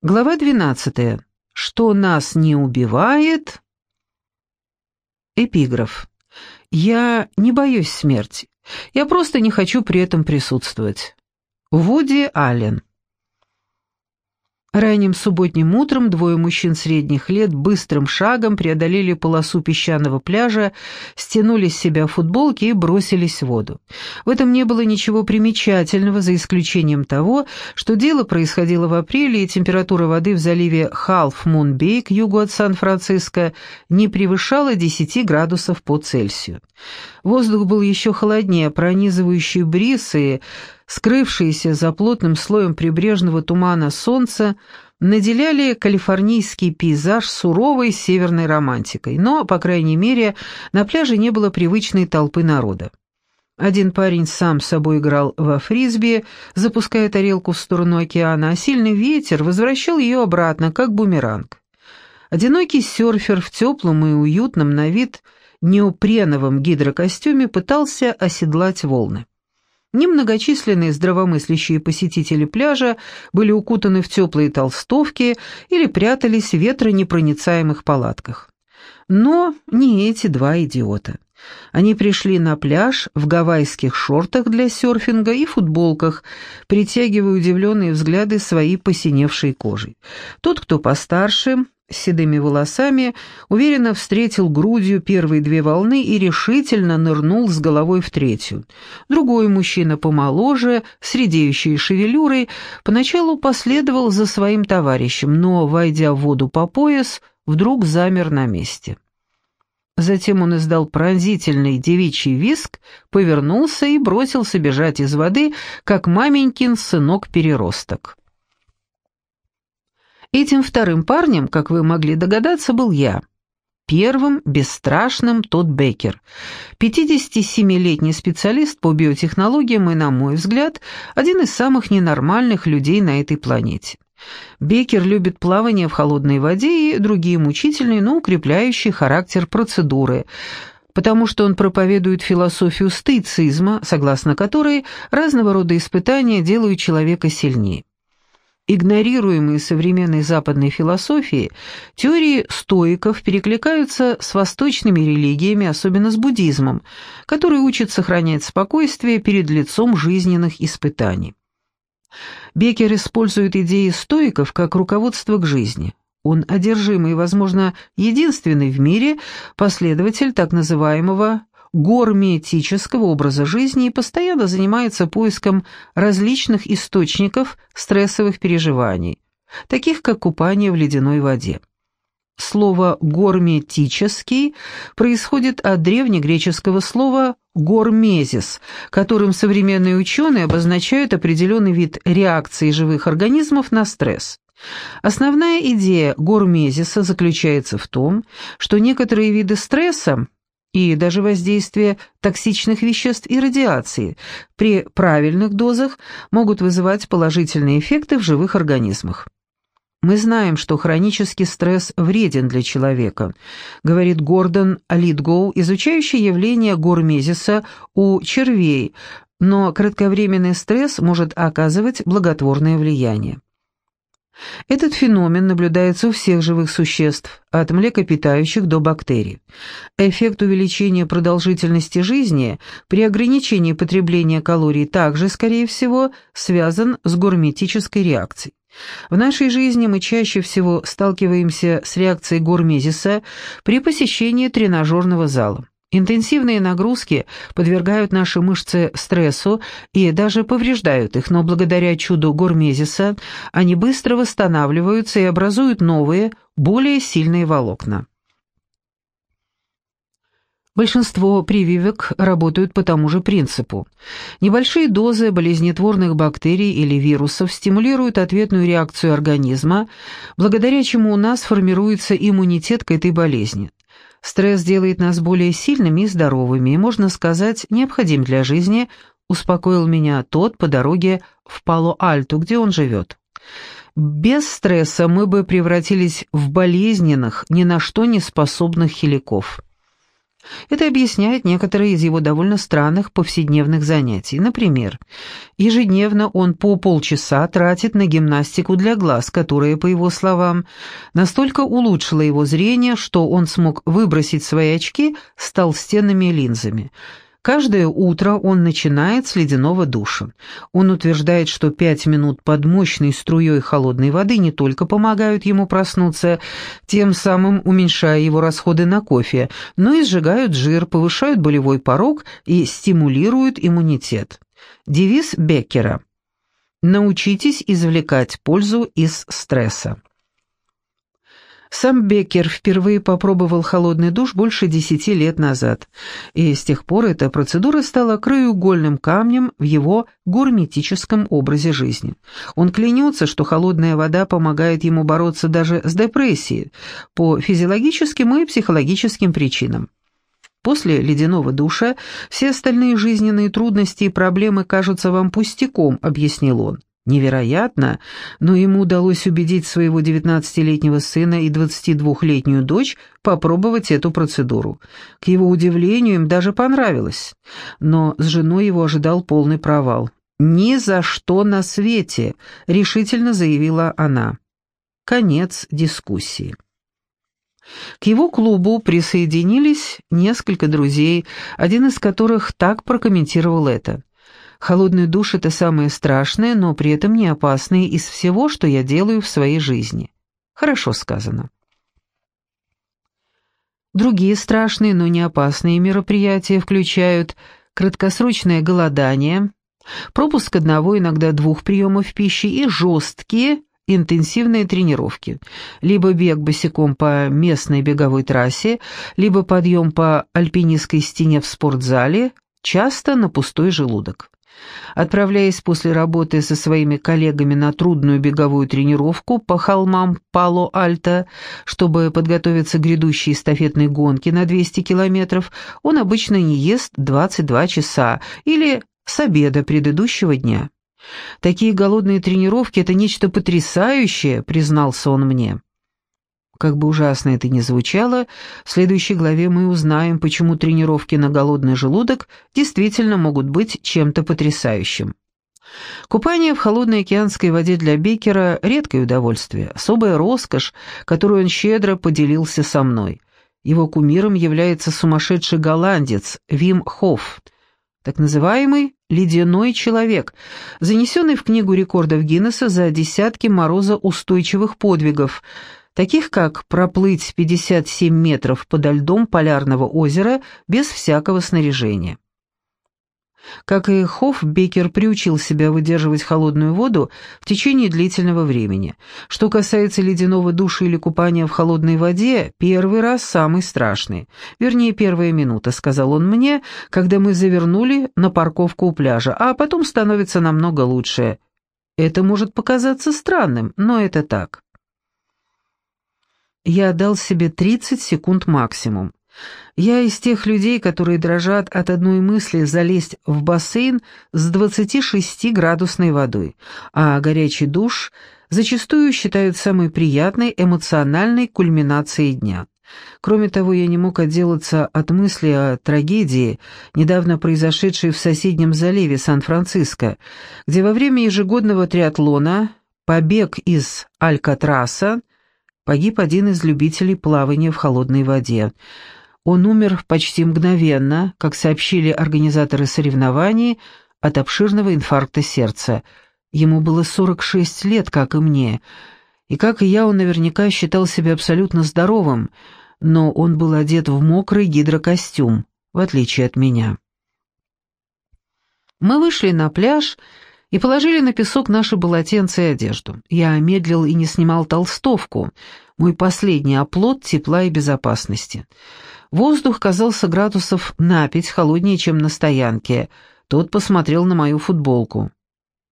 Глава 12. Что нас не убивает? Эпиграф. Я не боюсь смерти. Я просто не хочу при этом присутствовать. Вуди Аллен. Ранним субботним утром двое мужчин средних лет быстрым шагом преодолели полосу песчаного пляжа, стянули с себя футболки и бросились в воду. В этом не было ничего примечательного, за исключением того, что дело происходило в апреле, и температура воды в заливе Халф-Мун-Бей к югу от Сан-Франциско не превышала 10 градусов по Цельсию. Воздух был еще холоднее, пронизывающий бриз и скрывшиеся за плотным слоем прибрежного тумана солнца, наделяли калифорнийский пейзаж суровой северной романтикой, но, по крайней мере, на пляже не было привычной толпы народа. Один парень сам собой играл во фрисби, запуская тарелку в сторону океана, а сильный ветер возвращал ее обратно, как бумеранг. Одинокий серфер в теплом и уютном на вид неопреновом гидрокостюме пытался оседлать волны. Немногочисленные здравомыслящие посетители пляжа были укутаны в теплые толстовки или прятались в ветронепроницаемых палатках. Но не эти два идиота. Они пришли на пляж в гавайских шортах для серфинга и футболках, притягивая удивленные взгляды своей посиневшей кожей. Тот, кто постарше, седыми волосами, уверенно встретил грудью первые две волны и решительно нырнул с головой в третью. Другой мужчина помоложе, с редеющей шевелюрой, поначалу последовал за своим товарищем, но, войдя в воду по пояс, вдруг замер на месте. Затем он издал пронзительный девичий виск, повернулся и бросился бежать из воды, как маменькин сынок-переросток. Этим вторым парнем, как вы могли догадаться, был я. Первым, бесстрашным, тот Беккер. 57-летний специалист по биотехнологиям и, на мой взгляд, один из самых ненормальных людей на этой планете. Беккер любит плавание в холодной воде и другие мучительные, но укрепляющие характер процедуры, потому что он проповедует философию стоицизма, согласно которой разного рода испытания делают человека сильнее игнорируемые современной западной философией, теории стоиков перекликаются с восточными религиями, особенно с буддизмом, который учит сохранять спокойствие перед лицом жизненных испытаний. Беккер использует идеи стоиков как руководство к жизни. Он одержимый, возможно, единственный в мире последователь так называемого гормиетического образа жизни и постоянно занимается поиском различных источников стрессовых переживаний, таких как купание в ледяной воде. Слово «горметический» происходит от древнегреческого слова «гормезис», которым современные ученые обозначают определенный вид реакции живых организмов на стресс. Основная идея гормезиса заключается в том, что некоторые виды стресса и даже воздействие токсичных веществ и радиации при правильных дозах могут вызывать положительные эффекты в живых организмах. «Мы знаем, что хронический стресс вреден для человека», говорит Гордон Литгоу, изучающий явление гормезиса у червей, но кратковременный стресс может оказывать благотворное влияние. Этот феномен наблюдается у всех живых существ, от млекопитающих до бактерий. Эффект увеличения продолжительности жизни при ограничении потребления калорий также, скорее всего, связан с гурметической реакцией. В нашей жизни мы чаще всего сталкиваемся с реакцией гормезиса при посещении тренажерного зала. Интенсивные нагрузки подвергают наши мышцы стрессу и даже повреждают их, но благодаря чуду гормезиса они быстро восстанавливаются и образуют новые, более сильные волокна. Большинство прививок работают по тому же принципу. Небольшие дозы болезнетворных бактерий или вирусов стимулируют ответную реакцию организма, благодаря чему у нас формируется иммунитет к этой болезни. Стресс делает нас более сильными и здоровыми, и, можно сказать, необходим для жизни, успокоил меня тот по дороге в Пало-Альту, где он живет. Без стресса мы бы превратились в болезненных, ни на что не способных хиликов. Это объясняет некоторые из его довольно странных повседневных занятий. Например, ежедневно он по полчаса тратит на гимнастику для глаз, которая, по его словам, настолько улучшила его зрение, что он смог выбросить свои очки с толстенными линзами – Каждое утро он начинает с ледяного душа. Он утверждает, что пять минут под мощной струей холодной воды не только помогают ему проснуться, тем самым уменьшая его расходы на кофе, но и сжигают жир, повышают болевой порог и стимулируют иммунитет. Девиз Беккера «Научитесь извлекать пользу из стресса». Сам Беккер впервые попробовал холодный душ больше десяти лет назад, и с тех пор эта процедура стала краеугольным камнем в его гурметическом образе жизни. Он клянется, что холодная вода помогает ему бороться даже с депрессией по физиологическим и психологическим причинам. После ледяного душа все остальные жизненные трудности и проблемы кажутся вам пустяком, объяснил он. Невероятно, но ему удалось убедить своего 19-летнего сына и 22-летнюю дочь попробовать эту процедуру. К его удивлению, им даже понравилось. Но с женой его ожидал полный провал. «Ни за что на свете», — решительно заявила она. Конец дискуссии. К его клубу присоединились несколько друзей, один из которых так прокомментировал это. Холодный душ — это самое страшное, но при этом не опасное из всего, что я делаю в своей жизни. Хорошо сказано. Другие страшные, но не опасные мероприятия включают краткосрочное голодание, пропуск одного, иногда двух приемов пищи и жесткие, интенсивные тренировки, либо бег босиком по местной беговой трассе, либо подъем по альпинистской стене в спортзале, часто на пустой желудок. Отправляясь после работы со своими коллегами на трудную беговую тренировку по холмам Пало-Альто, чтобы подготовиться к грядущей эстафетной гонке на 200 километров, он обычно не ест 22 часа или с обеда предыдущего дня. «Такие голодные тренировки — это нечто потрясающее», — признался он мне. Как бы ужасно это ни звучало, в следующей главе мы узнаем, почему тренировки на голодный желудок действительно могут быть чем-то потрясающим. Купание в холодной океанской воде для Беккера – редкое удовольствие, особая роскошь, которую он щедро поделился со мной. Его кумиром является сумасшедший голландец Вим Хофф, так называемый «ледяной человек», занесенный в книгу рекордов Гиннесса за десятки морозоустойчивых подвигов – таких как проплыть 57 метров подо льдом полярного озера без всякого снаряжения. Как и Хофф, Беккер приучил себя выдерживать холодную воду в течение длительного времени. Что касается ледяного душа или купания в холодной воде, первый раз самый страшный. Вернее, первая минута, сказал он мне, когда мы завернули на парковку у пляжа, а потом становится намного лучше. Это может показаться странным, но это так я дал себе 30 секунд максимум. Я из тех людей, которые дрожат от одной мысли залезть в бассейн с 26-градусной водой, а горячий душ зачастую считают самой приятной эмоциональной кульминацией дня. Кроме того, я не мог отделаться от мысли о трагедии, недавно произошедшей в соседнем заливе Сан-Франциско, где во время ежегодного триатлона побег из Алькатраса погиб один из любителей плавания в холодной воде. Он умер почти мгновенно, как сообщили организаторы соревнований, от обширного инфаркта сердца. Ему было 46 лет, как и мне, и, как и я, он наверняка считал себя абсолютно здоровым, но он был одет в мокрый гидрокостюм, в отличие от меня. Мы вышли на пляж и положили на песок наши полотенца и одежду. Я медлил и не снимал толстовку, мой последний оплот тепла и безопасности. Воздух казался градусов на пять холоднее, чем на стоянке. Тот посмотрел на мою футболку.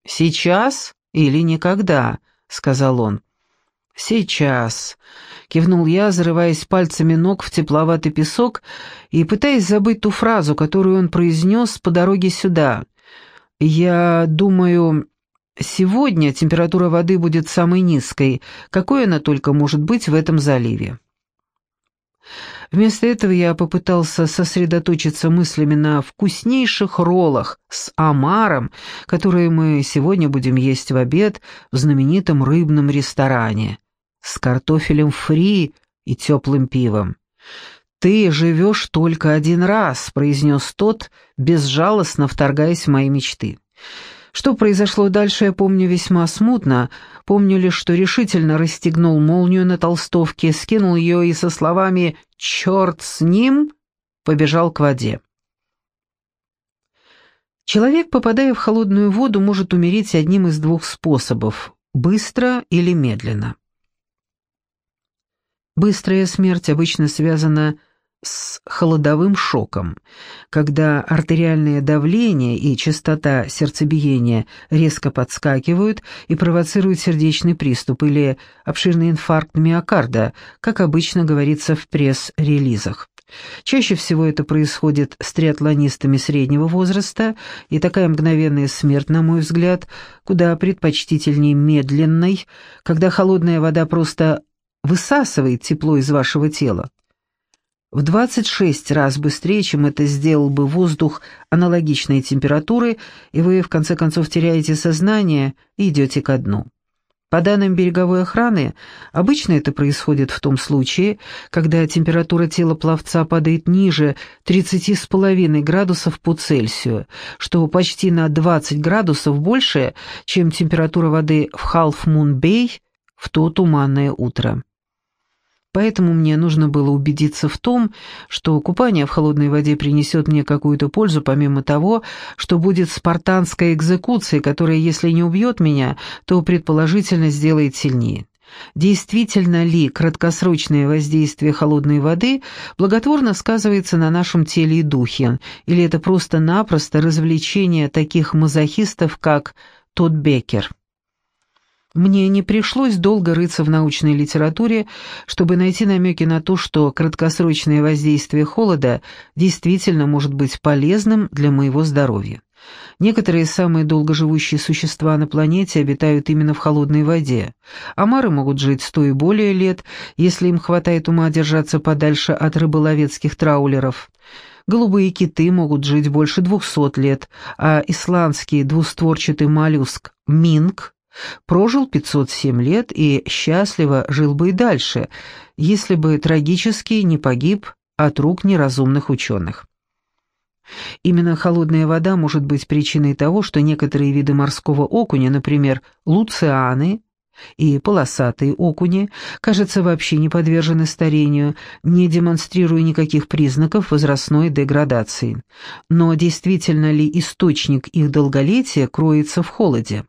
«Сейчас или никогда?» — сказал он. «Сейчас», — кивнул я, зарываясь пальцами ног в тепловатый песок и пытаясь забыть ту фразу, которую он произнес по дороге сюда. «Я думаю, сегодня температура воды будет самой низкой, какой она только может быть в этом заливе». Вместо этого я попытался сосредоточиться мыслями на вкуснейших роллах с омаром, которые мы сегодня будем есть в обед в знаменитом рыбном ресторане, с картофелем фри и теплым пивом. «Ты живешь только один раз», — произнес тот, безжалостно вторгаясь в мои мечты. Что произошло дальше, я помню весьма смутно. Помню лишь, что решительно расстегнул молнию на толстовке, скинул ее и со словами «Черт с ним!» побежал к воде. Человек, попадая в холодную воду, может умереть одним из двух способов – быстро или медленно. Быстрая смерть обычно связана с холодовым шоком, когда артериальное давление и частота сердцебиения резко подскакивают и провоцируют сердечный приступ или обширный инфаркт миокарда, как обычно говорится в пресс-релизах. Чаще всего это происходит с триатлонистами среднего возраста, и такая мгновенная смерть, на мой взгляд, куда предпочтительнее медленной, когда холодная вода просто высасывает тепло из вашего тела в 26 раз быстрее, чем это сделал бы воздух аналогичной температуры, и вы в конце концов теряете сознание и идете ко дну. По данным береговой охраны, обычно это происходит в том случае, когда температура тела пловца падает ниже 30,5 градусов по Цельсию, что почти на 20 градусов больше, чем температура воды в Халф-Мун-Бей в то туманное утро. Поэтому мне нужно было убедиться в том, что купание в холодной воде принесет мне какую-то пользу, помимо того, что будет спартанская экзекуция, которая, если не убьет меня, то предположительно сделает сильнее. Действительно ли краткосрочное воздействие холодной воды благотворно сказывается на нашем теле и духе, или это просто-напросто развлечение таких мазохистов, как Тодд Беккер? Мне не пришлось долго рыться в научной литературе, чтобы найти намеки на то, что краткосрочное воздействие холода действительно может быть полезным для моего здоровья. Некоторые самые долгоживущие существа на планете обитают именно в холодной воде. Омары могут жить сто и более лет, если им хватает ума держаться подальше от рыболовецких траулеров. Голубые киты могут жить больше двухсот лет, а исландский двустворчатый моллюск – минк Прожил 507 лет и счастливо жил бы и дальше, если бы трагически не погиб от рук неразумных ученых. Именно холодная вода может быть причиной того, что некоторые виды морского окуня, например, луцианы и полосатые окуни, кажется, вообще не подвержены старению, не демонстрируя никаких признаков возрастной деградации. Но действительно ли источник их долголетия кроется в холоде?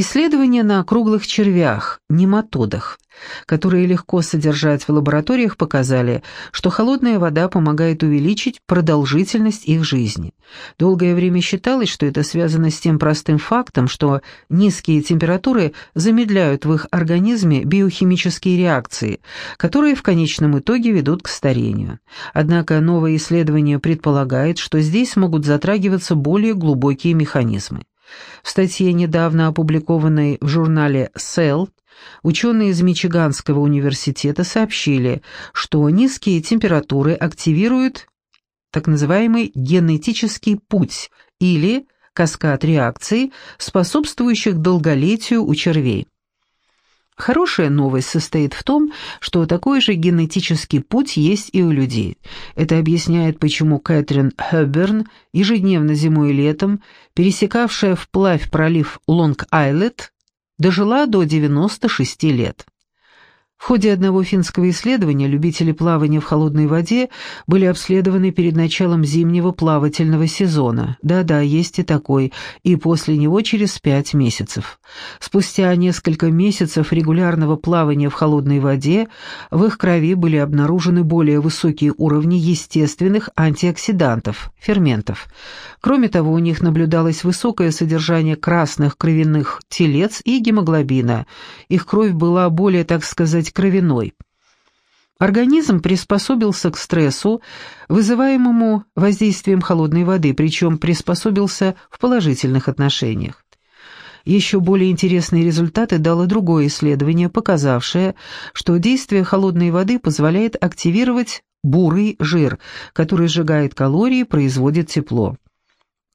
Исследования на круглых червях, нематодах, которые легко содержать в лабораториях, показали, что холодная вода помогает увеличить продолжительность их жизни. Долгое время считалось, что это связано с тем простым фактом, что низкие температуры замедляют в их организме биохимические реакции, которые в конечном итоге ведут к старению. Однако новое исследование предполагает, что здесь могут затрагиваться более глубокие механизмы. В статье, недавно опубликованной в журнале Cell, ученые из Мичиганского университета сообщили, что низкие температуры активируют так называемый генетический путь или каскад реакций, способствующих долголетию у червей. Хорошая новость состоит в том, что такой же генетический путь есть и у людей. Это объясняет, почему Кэтрин Хэбберн, ежедневно зимой и летом, пересекавшая вплавь пролив Лонг-Айлет, дожила до 96 лет. В ходе одного финского исследования любители плавания в холодной воде были обследованы перед началом зимнего плавательного сезона. Да-да, есть и такой, и после него через пять месяцев. Спустя несколько месяцев регулярного плавания в холодной воде в их крови были обнаружены более высокие уровни естественных антиоксидантов, ферментов. Кроме того, у них наблюдалось высокое содержание красных кровяных телец и гемоглобина. Их кровь была более, так сказать, быть кровяной. Организм приспособился к стрессу, вызываемому воздействием холодной воды, причем приспособился в положительных отношениях. Еще более интересные результаты дало другое исследование, показавшее, что действие холодной воды позволяет активировать бурый жир, который сжигает калории и производит тепло.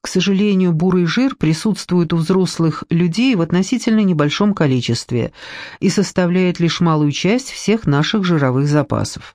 К сожалению, бурый жир присутствует у взрослых людей в относительно небольшом количестве и составляет лишь малую часть всех наших жировых запасов.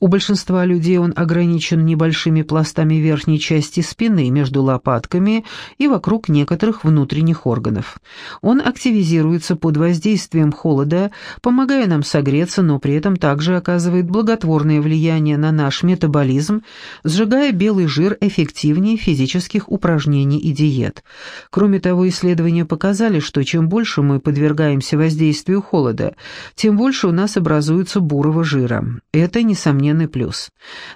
У большинства людей он ограничен небольшими пластами верхней части спины между лопатками и вокруг некоторых внутренних органов. Он активизируется под воздействием холода, помогая нам согреться, но при этом также оказывает благотворное влияние на наш метаболизм, сжигая белый жир эффективнее физических упражнений упражнений и диет. Кроме того, исследования показали, что чем больше мы подвергаемся воздействию холода, тем больше у нас образуется бурого жира. Это несомненный плюс.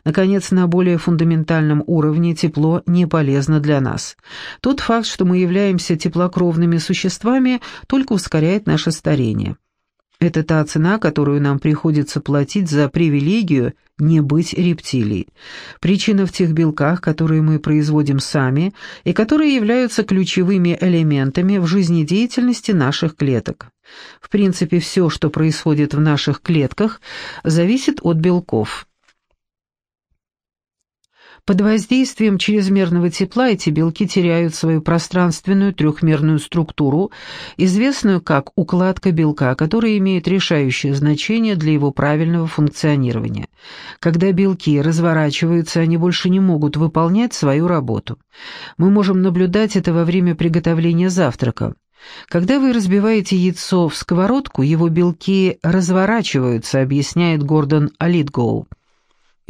Наконец, на более фундаментальном уровне тепло не полезно для нас. Тот факт, что мы являемся теплокровными существами, только ускоряет наше старение. Это та цена, которую нам приходится платить за привилегию не быть рептилией. Причина в тех белках, которые мы производим сами и которые являются ключевыми элементами в жизнедеятельности наших клеток. В принципе, все, что происходит в наших клетках, зависит от белков. Под воздействием чрезмерного тепла эти белки теряют свою пространственную трехмерную структуру, известную как укладка белка, которая имеет решающее значение для его правильного функционирования. Когда белки разворачиваются, они больше не могут выполнять свою работу. Мы можем наблюдать это во время приготовления завтрака. Когда вы разбиваете яйцо в сковородку, его белки разворачиваются, объясняет Гордон Алитгоу.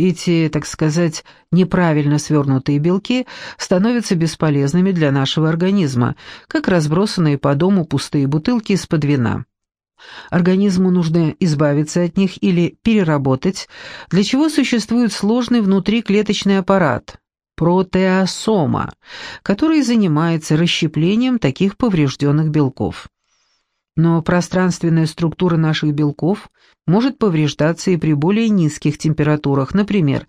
Эти, так сказать, неправильно свернутые белки становятся бесполезными для нашего организма, как разбросанные по дому пустые бутылки из-под вина. Организму нужно избавиться от них или переработать, для чего существует сложный внутриклеточный аппарат – протеосома, который занимается расщеплением таких поврежденных белков. Но пространственная структура наших белков может повреждаться и при более низких температурах. Например,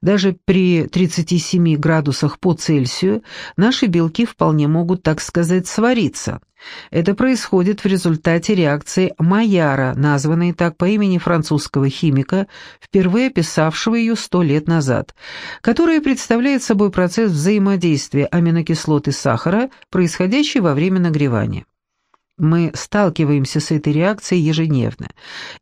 даже при 37 градусах по Цельсию наши белки вполне могут, так сказать, свариться. Это происходит в результате реакции Майяра, названной так по имени французского химика, впервые описавшего ее сто лет назад, которая представляет собой процесс взаимодействия аминокислот и сахара, происходящий во время нагревания. Мы сталкиваемся с этой реакцией ежедневно.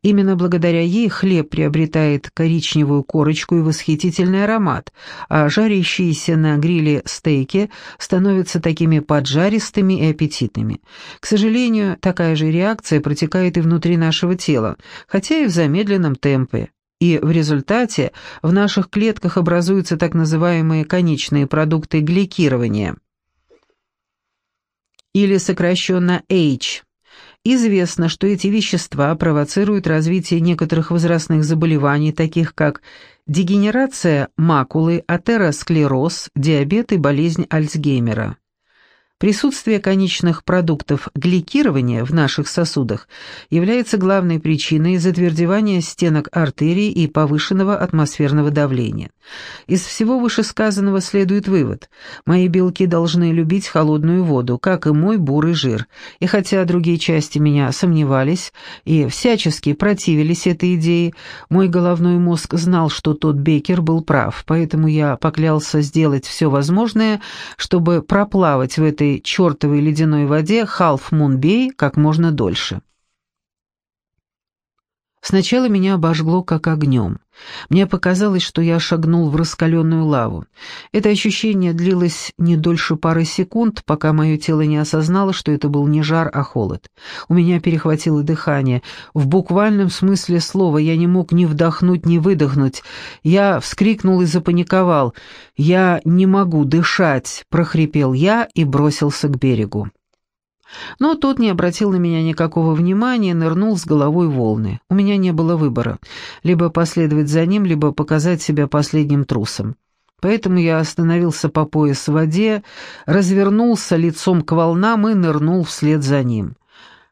Именно благодаря ей хлеб приобретает коричневую корочку и восхитительный аромат, а жарящиеся на гриле стейки становятся такими поджаристыми и аппетитными. К сожалению, такая же реакция протекает и внутри нашего тела, хотя и в замедленном темпе и в результате в наших клетках образуются так называемые конечные продукты гликирования – или сокращенно H. Известно, что эти вещества провоцируют развитие некоторых возрастных заболеваний, таких как дегенерация макулы, атеросклероз, диабет и болезнь Альцгеймера. Присутствие конечных продуктов гликирования в наших сосудах является главной причиной затвердевания стенок артерий и повышенного атмосферного давления. Из всего вышесказанного следует вывод. Мои белки должны любить холодную воду, как и мой бурый жир. И хотя другие части меня сомневались и всячески противились этой идее, мой головной мозг знал, что тот Бекер был прав, поэтому я поклялся сделать все возможное, чтобы проплавать в этой чертовой ледяной воде Халф-Мун-Бей как можно дольше. Сначала меня обожгло как огнем. Мне показалось, что я шагнул в раскаленную лаву. Это ощущение длилось не дольше пары секунд, пока мое тело не осознало, что это был не жар, а холод. У меня перехватило дыхание. В буквальном смысле слова я не мог ни вдохнуть, ни выдохнуть. Я вскрикнул и запаниковал. «Я не могу дышать!» — прохрипел я и бросился к берегу. Но тот не обратил на меня никакого внимания, нырнул с головой волны. У меня не было выбора. Либо последовать за ним, либо показать себя последним трусом. Поэтому я остановился по пояс в воде, развернулся лицом к волнам и нырнул вслед за ним.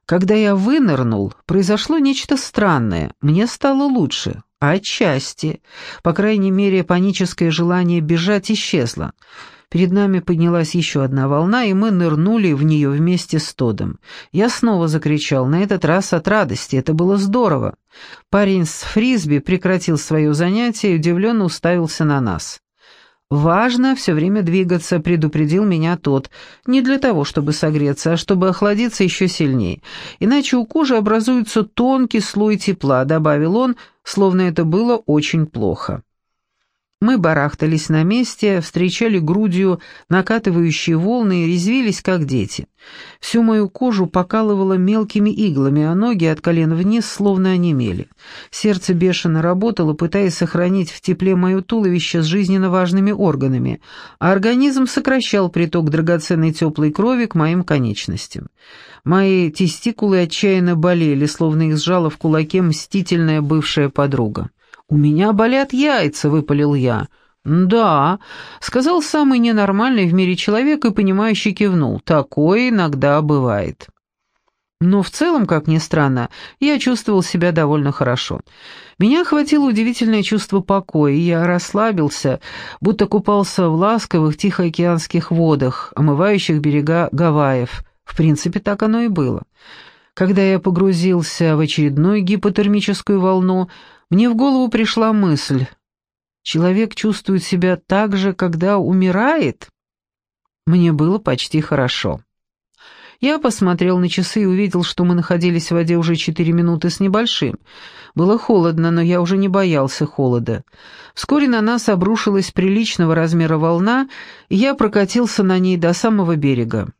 Когда я вынырнул, произошло нечто странное. Мне стало лучше. Отчасти. По крайней мере, паническое желание бежать исчезло. Перед нами поднялась еще одна волна, и мы нырнули в нее вместе с Тодом. Я снова закричал, на этот раз от радости, это было здорово. Парень с фрисби прекратил свое занятие и удивленно уставился на нас. «Важно все время двигаться», — предупредил меня тот. «Не для того, чтобы согреться, а чтобы охладиться еще сильнее. Иначе у кожи образуется тонкий слой тепла», — добавил он, словно это было очень плохо. Мы барахтались на месте, встречали грудью накатывающие волны и резвились, как дети. Всю мою кожу покалывало мелкими иглами, а ноги от колен вниз словно онемели. Сердце бешено работало, пытаясь сохранить в тепле мое туловище с жизненно важными органами, а организм сокращал приток драгоценной теплой крови к моим конечностям. Мои тестикулы отчаянно болели, словно их сжала в кулаке мстительная бывшая подруга. «У меня болят яйца», — выпалил я. «Да», — сказал самый ненормальный в мире человек и, понимающий, кивнул. «Такое иногда бывает». Но в целом, как ни странно, я чувствовал себя довольно хорошо. Меня охватило удивительное чувство покоя, и я расслабился, будто купался в ласковых тихоокеанских водах, омывающих берега Гавайев. В принципе, так оно и было. Когда я погрузился в очередную гипотермическую волну, мне в голову пришла мысль. Человек чувствует себя так же, когда умирает? Мне было почти хорошо. Я посмотрел на часы и увидел, что мы находились в воде уже четыре минуты с небольшим. Было холодно, но я уже не боялся холода. Вскоре на нас обрушилась приличного размера волна, и я прокатился на ней до самого берега.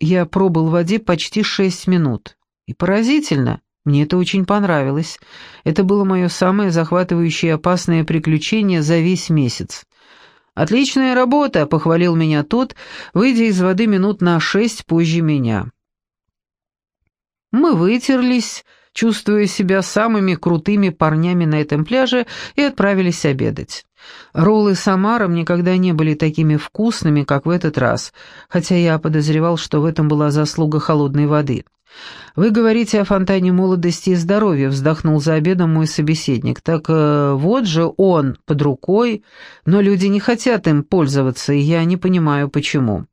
Я пробыл в воде почти шесть минут. И поразительно, мне это очень понравилось. Это было мое самое захватывающее и опасное приключение за весь месяц. «Отличная работа!» — похвалил меня тот, выйдя из воды минут на шесть позже меня. Мы вытерлись, чувствуя себя самыми крутыми парнями на этом пляже, и отправились обедать. Роллы с омаром никогда не были такими вкусными, как в этот раз, хотя я подозревал, что в этом была заслуга холодной воды. «Вы говорите о фонтане молодости и здоровья», — вздохнул за обедом мой собеседник. «Так э, вот же он под рукой, но люди не хотят им пользоваться, и я не понимаю, почему».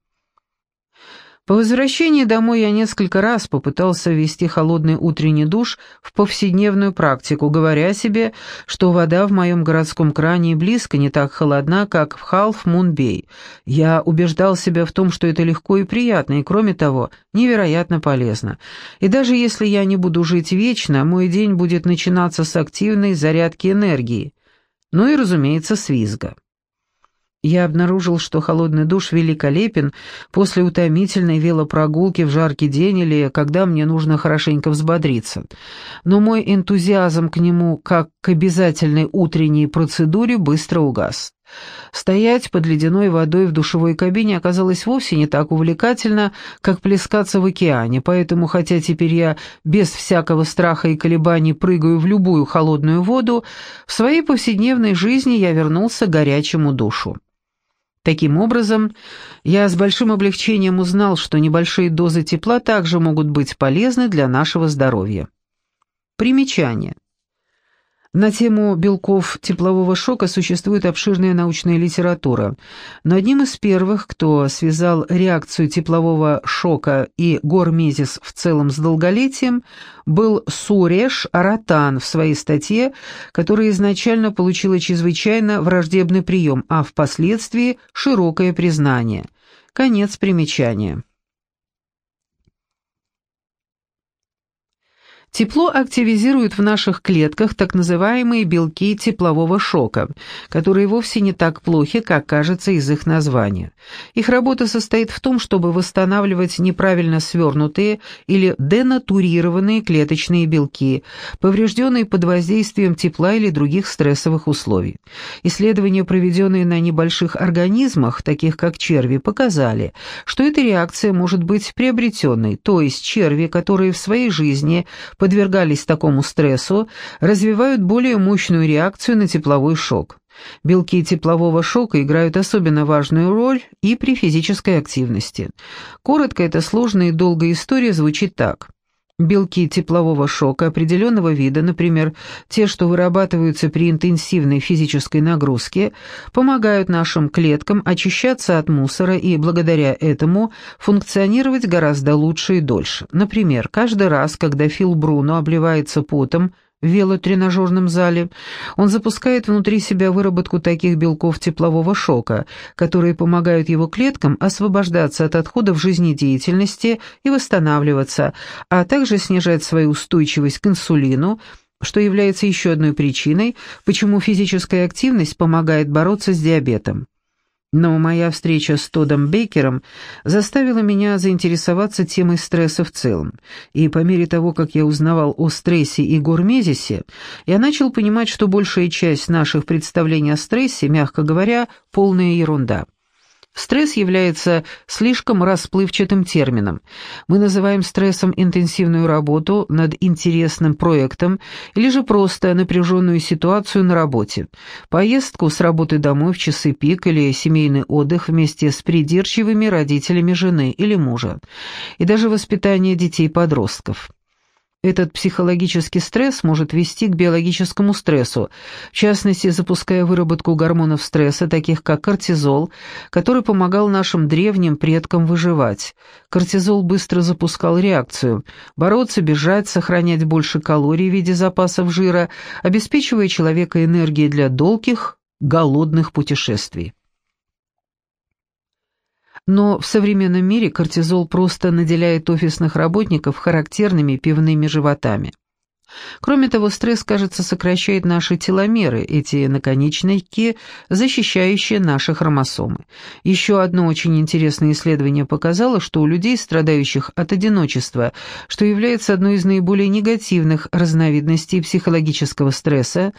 По возвращении домой я несколько раз попытался ввести холодный утренний душ в повседневную практику, говоря себе, что вода в моем городском кране близко не так холодна, как в Халф-Мун-Бей. Я убеждал себя в том, что это легко и приятно, и, кроме того, невероятно полезно. И даже если я не буду жить вечно, мой день будет начинаться с активной зарядки энергии. Ну и, разумеется, с визга. Я обнаружил, что холодный душ великолепен после утомительной велопрогулки в жаркий день или когда мне нужно хорошенько взбодриться. Но мой энтузиазм к нему, как к обязательной утренней процедуре, быстро угас. Стоять под ледяной водой в душевой кабине оказалось вовсе не так увлекательно, как плескаться в океане, поэтому, хотя теперь я без всякого страха и колебаний прыгаю в любую холодную воду, в своей повседневной жизни я вернулся к горячему душу. Таким образом, я с большим облегчением узнал, что небольшие дозы тепла также могут быть полезны для нашего здоровья. Примечание. На тему белков теплового шока существует обширная научная литература, но одним из первых, кто связал реакцию теплового шока и гормезис в целом с долголетием, был Суреш Аратан в своей статье, которая изначально получила чрезвычайно враждебный прием, а впоследствии широкое признание. Конец примечания. Тепло активизирует в наших клетках так называемые белки теплового шока, которые вовсе не так плохи, как кажется из их названия. Их работа состоит в том, чтобы восстанавливать неправильно свернутые или денатурированные клеточные белки, поврежденные под воздействием тепла или других стрессовых условий. Исследования, проведенные на небольших организмах, таких как черви, показали, что эта реакция может быть приобретенной, то есть черви, которые в своей жизни – подвергались такому стрессу, развивают более мощную реакцию на тепловой шок. Белки теплового шока играют особенно важную роль и при физической активности. Коротко эта сложная и долгая история звучит так. Белки теплового шока определенного вида, например, те, что вырабатываются при интенсивной физической нагрузке, помогают нашим клеткам очищаться от мусора и благодаря этому функционировать гораздо лучше и дольше. Например, каждый раз, когда Фил Бруно обливается потом, в велотренажерном зале, он запускает внутри себя выработку таких белков теплового шока, которые помогают его клеткам освобождаться от отходов жизнедеятельности и восстанавливаться, а также снижать свою устойчивость к инсулину, что является еще одной причиной, почему физическая активность помогает бороться с диабетом. Но моя встреча с Тодом Бейкером заставила меня заинтересоваться темой стресса в целом, и по мере того, как я узнавал о стрессе и гормезисе, я начал понимать, что большая часть наших представлений о стрессе, мягко говоря, полная ерунда. Стресс является слишком расплывчатым термином. Мы называем стрессом интенсивную работу над интересным проектом или же просто напряженную ситуацию на работе, поездку с работы домой в часы пик или семейный отдых вместе с придирчивыми родителями жены или мужа, и даже воспитание детей-подростков. Этот психологический стресс может вести к биологическому стрессу, в частности, запуская выработку гормонов стресса, таких как кортизол, который помогал нашим древним предкам выживать. Кортизол быстро запускал реакцию – бороться, бежать, сохранять больше калорий в виде запасов жира, обеспечивая человека энергией для долгих, голодных путешествий. Но в современном мире кортизол просто наделяет офисных работников характерными пивными животами. Кроме того, стресс, кажется, сокращает наши теломеры, эти наконечники, защищающие наши хромосомы. Еще одно очень интересное исследование показало, что у людей, страдающих от одиночества, что является одной из наиболее негативных разновидностей психологического стресса,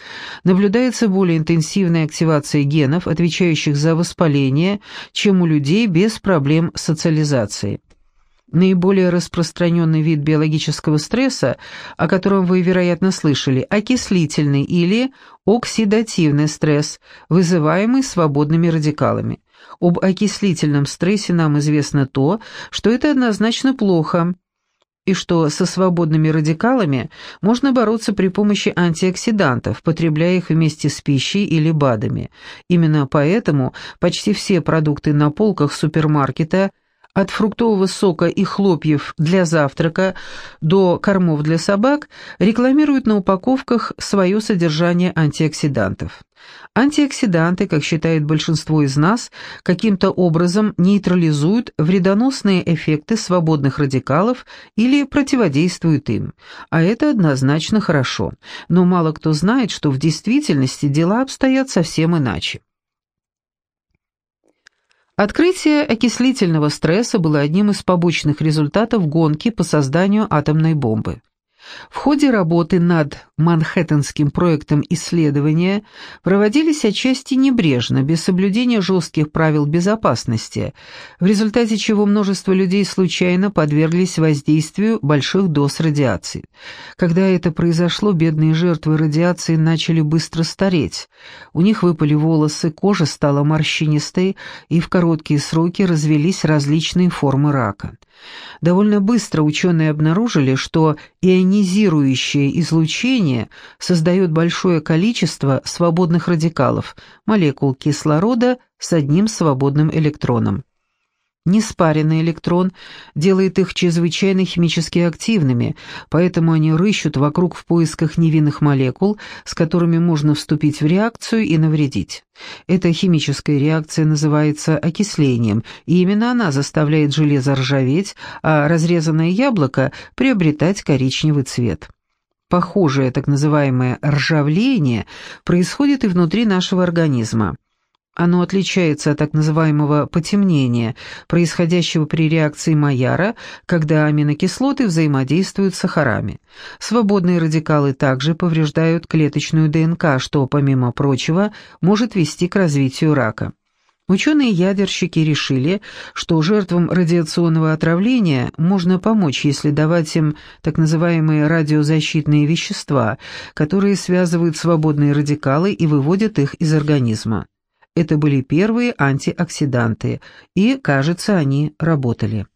наблюдается более интенсивная активация генов, отвечающих за воспаление, чем у людей без проблем социализации. Наиболее распространенный вид биологического стресса, о котором вы, вероятно, слышали, окислительный или оксидативный стресс, вызываемый свободными радикалами. Об окислительном стрессе нам известно то, что это однозначно плохо, и что со свободными радикалами можно бороться при помощи антиоксидантов, потребляя их вместе с пищей или БАДами. Именно поэтому почти все продукты на полках супермаркета – от фруктового сока и хлопьев для завтрака до кормов для собак рекламируют на упаковках свое содержание антиоксидантов. Антиоксиданты, как считает большинство из нас, каким-то образом нейтрализуют вредоносные эффекты свободных радикалов или противодействуют им. А это однозначно хорошо. Но мало кто знает, что в действительности дела обстоят совсем иначе. Открытие окислительного стресса было одним из побочных результатов гонки по созданию атомной бомбы. В ходе работы над Манхэттенским проектом исследования проводились отчасти небрежно, без соблюдения жестких правил безопасности, в результате чего множество людей случайно подверглись воздействию больших доз радиации. Когда это произошло, бедные жертвы радиации начали быстро стареть. У них выпали волосы, кожа стала морщинистой, и в короткие сроки развелись различные формы рака. Довольно быстро ученые обнаружили, что ионизирующее излучение создает большое количество свободных радикалов, молекул кислорода с одним свободным электроном. Неспаренный электрон делает их чрезвычайно химически активными, поэтому они рыщут вокруг в поисках невинных молекул, с которыми можно вступить в реакцию и навредить. Эта химическая реакция называется окислением, и именно она заставляет железо ржаветь, а разрезанное яблоко приобретать коричневый цвет. Похожее так называемое ржавление происходит и внутри нашего организма. Оно отличается от так называемого потемнения, происходящего при реакции Майяра, когда аминокислоты взаимодействуют с сахарами. Свободные радикалы также повреждают клеточную ДНК, что, помимо прочего, может вести к развитию рака. Ученые-ядерщики решили, что жертвам радиационного отравления можно помочь, если давать им так называемые радиозащитные вещества, которые связывают свободные радикалы и выводят их из организма. Это были первые антиоксиданты, и, кажется, они работали.